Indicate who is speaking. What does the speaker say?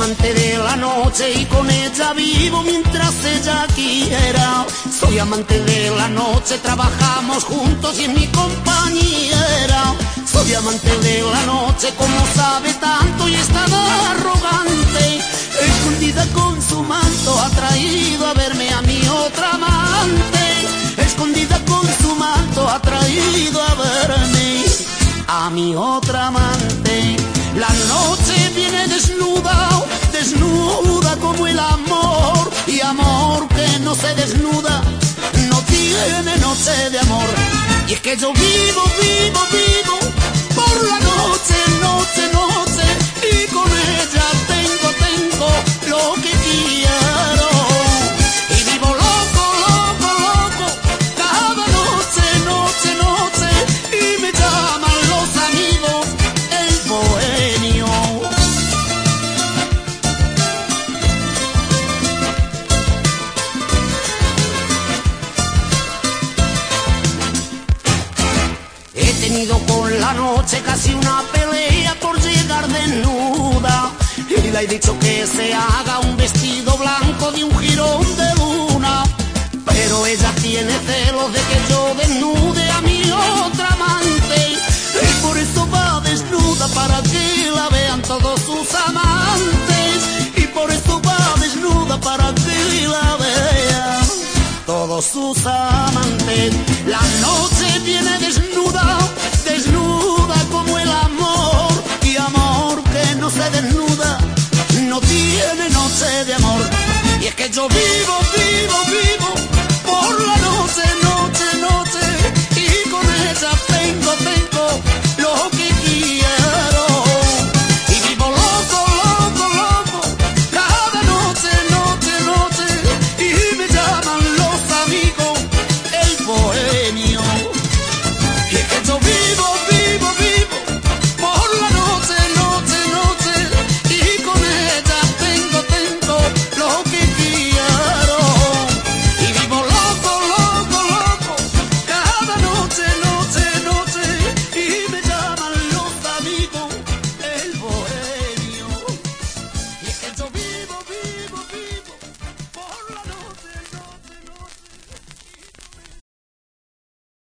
Speaker 1: amante de la noche y con ella vivo mientras ella quiera. Soy amante de la noche, trabajamos juntos y en mi compañera. Soy amante de la noche, como sabe tanto y es tan arrogante. Escondida con su manto, ha traído a verme a mi otra amante. Escondida con su manto, ha traído a verme a mi otra amante. No se desnuda, no tiene noche de amor. Y es que yo vivo, vivo, vivo tenido con la noche casi una pelea por llegar desnuda. Y le he dicho que se haga un vestido blanco de un jirón de luna. Pero ella tiene celos de que yo desnude a mi otra amante. Y por eso va desnuda para que la vean todos sus amantes. Y por eso va desnuda para que la vean todos sus amantes. La noche viene desnuda es que yo vivo, vivo, vivo